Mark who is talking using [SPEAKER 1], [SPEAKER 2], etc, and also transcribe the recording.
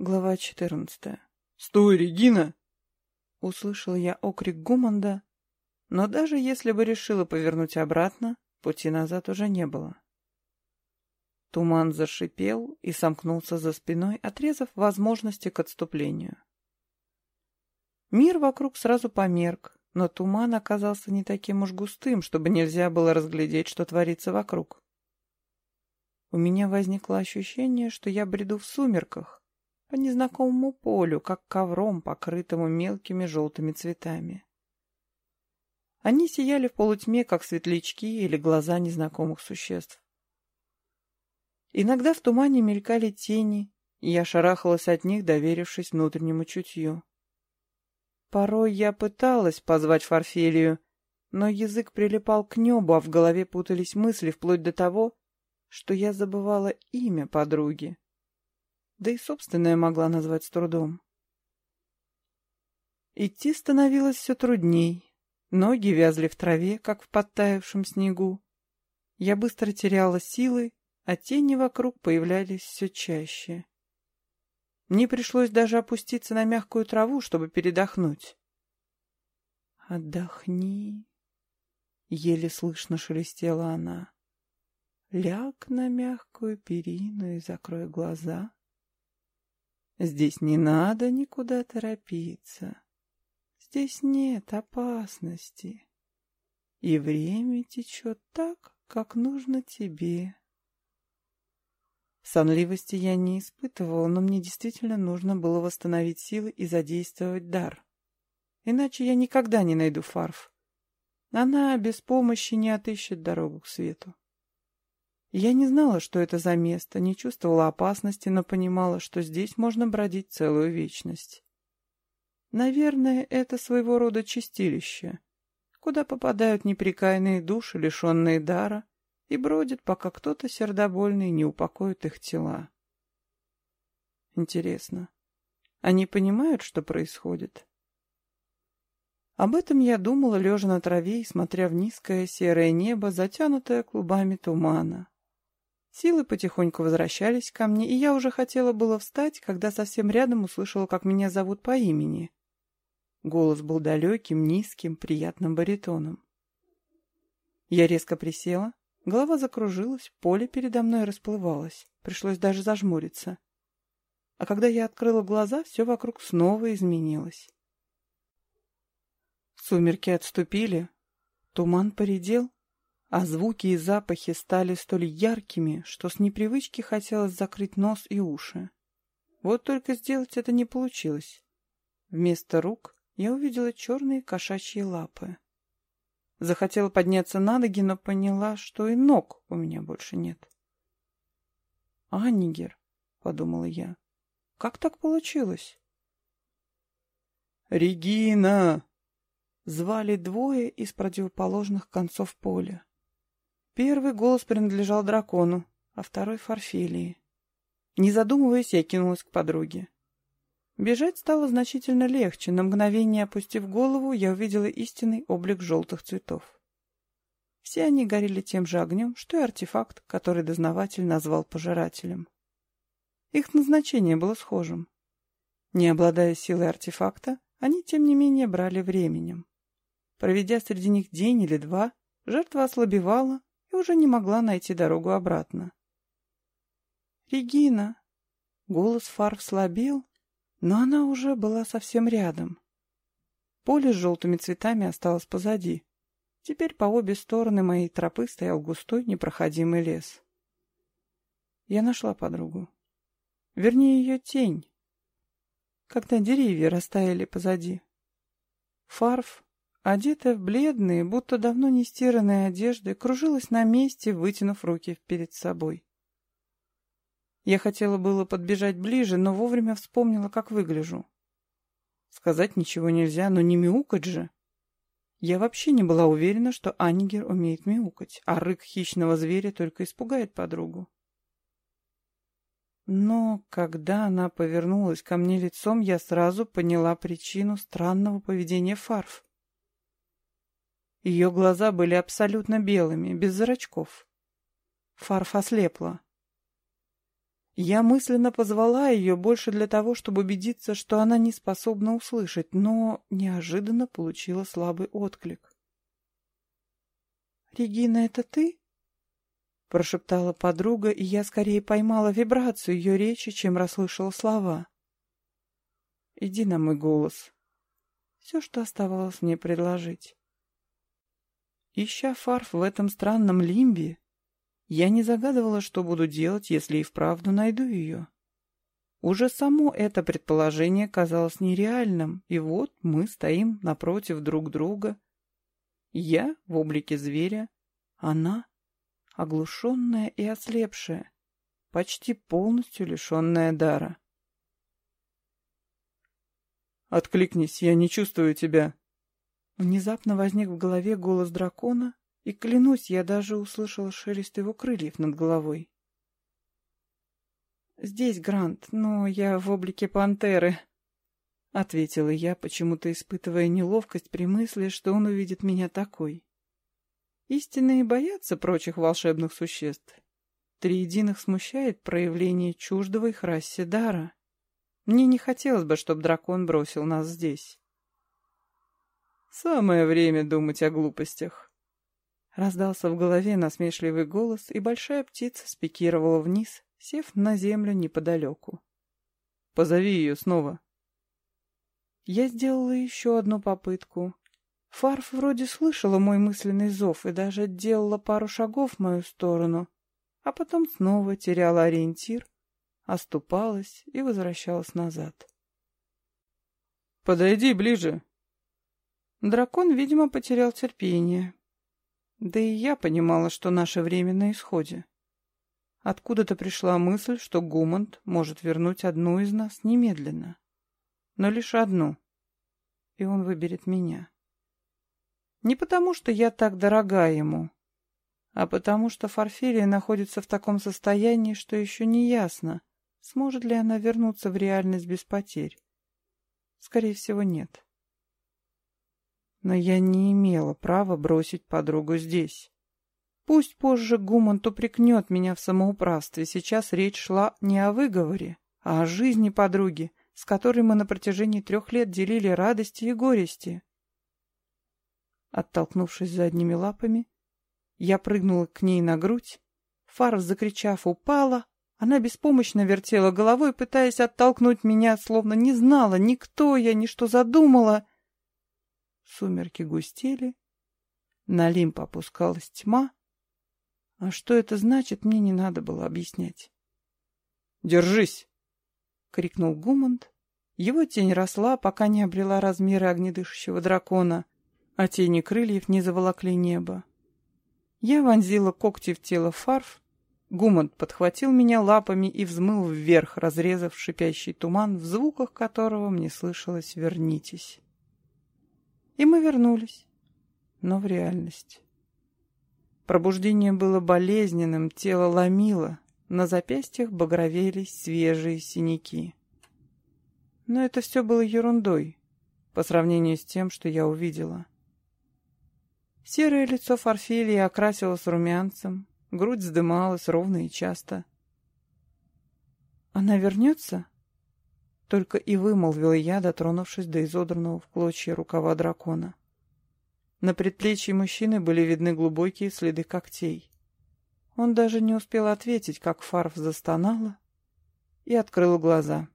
[SPEAKER 1] Глава четырнадцатая.
[SPEAKER 2] «Стой, Регина!»
[SPEAKER 1] Услышал я окрик Гуманда, но даже если бы решила повернуть обратно, пути назад уже не было. Туман зашипел и сомкнулся за спиной, отрезав возможности к отступлению. Мир вокруг сразу померк, но туман оказался не таким уж густым, чтобы нельзя было разглядеть, что творится вокруг. У меня возникло ощущение, что я бреду в сумерках, по незнакомому полю, как ковром, покрытому мелкими желтыми цветами. Они сияли в полутьме, как светлячки или глаза незнакомых существ. Иногда в тумане мелькали тени, и я шарахалась от них, доверившись внутреннему чутью. Порой я пыталась позвать Фарфелию, но язык прилипал к небу, а в голове путались мысли вплоть до того, что я забывала имя подруги да и собственное могла назвать с трудом. Идти становилось все трудней. Ноги вязли в траве, как в подтаявшем снегу. Я быстро теряла силы, а тени вокруг появлялись все чаще. Мне пришлось даже опуститься на мягкую траву, чтобы передохнуть. «Отдохни», — еле слышно шелестела она. «Ляг на мягкую перину и закрой глаза». Здесь не надо никуда торопиться. Здесь нет опасности. И время течет так, как нужно тебе. Сонливости я не испытывала, но мне действительно нужно было восстановить силы и задействовать дар. Иначе я никогда не найду Фарф. Она без помощи не отыщет дорогу к свету. Я не знала, что это за место, не чувствовала опасности, но понимала, что здесь можно бродить целую вечность. Наверное, это своего рода чистилище, куда попадают неприкаянные души, лишенные дара, и бродят, пока кто-то сердобольный не упокоит их тела. Интересно, они понимают, что происходит? Об этом я думала, лежа на траве и смотря в низкое серое небо, затянутое клубами тумана. Силы потихоньку возвращались ко мне, и я уже хотела было встать, когда совсем рядом услышала, как меня зовут по имени. Голос был далеким, низким, приятным баритоном. Я резко присела, голова закружилась, поле передо мной расплывалось, пришлось даже зажмуриться. А когда я открыла глаза, все вокруг снова изменилось. Сумерки отступили, туман поредел, а звуки и запахи стали столь яркими, что с непривычки хотелось закрыть нос и уши. Вот только сделать это не получилось. Вместо рук я увидела черные кошачьи лапы. Захотела подняться на ноги, но поняла, что и ног у меня больше нет. «Аннигер», — подумала я, — «как так получилось?»
[SPEAKER 2] «Регина!»
[SPEAKER 1] Звали двое из противоположных концов поля. Первый голос принадлежал дракону, а второй — Фарфелии. Не задумываясь, я кинулась к подруге. Бежать стало значительно легче. На мгновение опустив голову, я увидела истинный облик желтых цветов. Все они горели тем же огнем, что и артефакт, который дознаватель назвал пожирателем. Их назначение было схожим. Не обладая силой артефакта, они, тем не менее, брали временем. Проведя среди них день или два, жертва ослабевала, и уже не могла найти дорогу обратно. «Регина!» Голос Фарф слабел, но она уже была совсем рядом. Поле с желтыми цветами осталось позади. Теперь по обе стороны моей тропы стоял густой непроходимый лес. Я нашла подругу. Вернее, ее тень, когда деревья растаяли позади. Фарф одетая в бледные, будто давно не стиранные одежды, кружилась на месте, вытянув руки перед собой. Я хотела было подбежать ближе, но вовремя вспомнила, как выгляжу. Сказать ничего нельзя, но не мяукать же. Я вообще не была уверена, что Анигер умеет мяукать, а рык хищного зверя только испугает подругу. Но когда она повернулась ко мне лицом, я сразу поняла причину странного поведения Фарф. Ее глаза были абсолютно белыми, без зрачков. Фарф ослепла. Я мысленно позвала ее больше для того, чтобы убедиться, что она не способна услышать, но неожиданно получила слабый отклик. «Регина, это ты?» — прошептала подруга, и я скорее поймала вибрацию ее речи, чем расслышала слова. «Иди на мой голос». Все, что оставалось мне предложить. Ища фарф в этом странном лимбе, я не загадывала, что буду делать, если и вправду найду ее. Уже само это предположение казалось нереальным, и вот мы стоим напротив друг друга. Я в облике зверя, она оглушенная и ослепшая, почти полностью лишенная дара.
[SPEAKER 2] «Откликнись, я не чувствую тебя!»
[SPEAKER 1] Внезапно возник в голове голос дракона, и, клянусь, я даже услышала шелест его крыльев над головой. «Здесь Грант, но я в облике пантеры», — ответила я, почему-то испытывая неловкость при мысли, что он увидит меня такой. Истинные боятся прочих волшебных существ. Триединых смущает проявление чуждого их расе дара. Мне не хотелось бы, чтобы дракон бросил нас здесь.
[SPEAKER 2] «Самое время думать о глупостях»,
[SPEAKER 1] Раздался в голове насмешливый голос, и большая птица спикировала вниз, сев на землю неподалеку.
[SPEAKER 2] «Позови ее снова».
[SPEAKER 1] Я сделала еще одну попытку. Фарф вроде слышала мой мысленный зов и даже делала пару шагов в мою сторону, а потом снова теряла ориентир, оступалась и возвращалась назад.
[SPEAKER 2] «Подойди ближе!»
[SPEAKER 1] Дракон, видимо, потерял терпение, да и я понимала, что наше время на исходе. Откуда-то пришла мысль, что Гумонт может вернуть одну из нас немедленно. Но лишь одну. И он выберет меня. Не потому, что я так дорога ему, а потому, что Фарфелия находится в таком состоянии, что еще не ясно, сможет ли она вернуться в реальность без потерь. Скорее всего, нет. Но я не имела права бросить подругу здесь. Пусть позже Гумант упрекнет меня в самоуправстве, сейчас речь шла не о выговоре, а о жизни подруги, с которой мы на протяжении трех лет делили радости и горести. Оттолкнувшись задними лапами, я прыгнула к ней на грудь. Фарс, закричав, упала. Она беспомощно вертела головой, пытаясь оттолкнуть меня, словно не знала ни кто я, ни что задумала — Сумерки густели, на лимп опускалась тьма. А что это значит, мне не надо было объяснять.
[SPEAKER 2] «Держись!»
[SPEAKER 1] — крикнул Гумонт. Его тень росла, пока не обрела размеры огнедышащего дракона, а тени крыльев не заволокли небо. Я вонзила когти в тело фарф, Гумонт подхватил меня лапами и взмыл вверх, разрезав шипящий туман, в звуках которого мне слышалось «вернитесь». И мы вернулись, но в реальность. Пробуждение было болезненным, тело ломило, на запястьях багровелись свежие синяки. Но это все было ерундой по сравнению с тем, что я увидела. Серое лицо Форфелии окрасилось румянцем, грудь вздымалась ровно и часто. «Она вернется?» Только и вымолвил я, дотронувшись до изодранного в клочья рукава дракона. На предплечье мужчины были видны глубокие следы когтей. Он даже не успел ответить, как Фарф застонала и открыл глаза.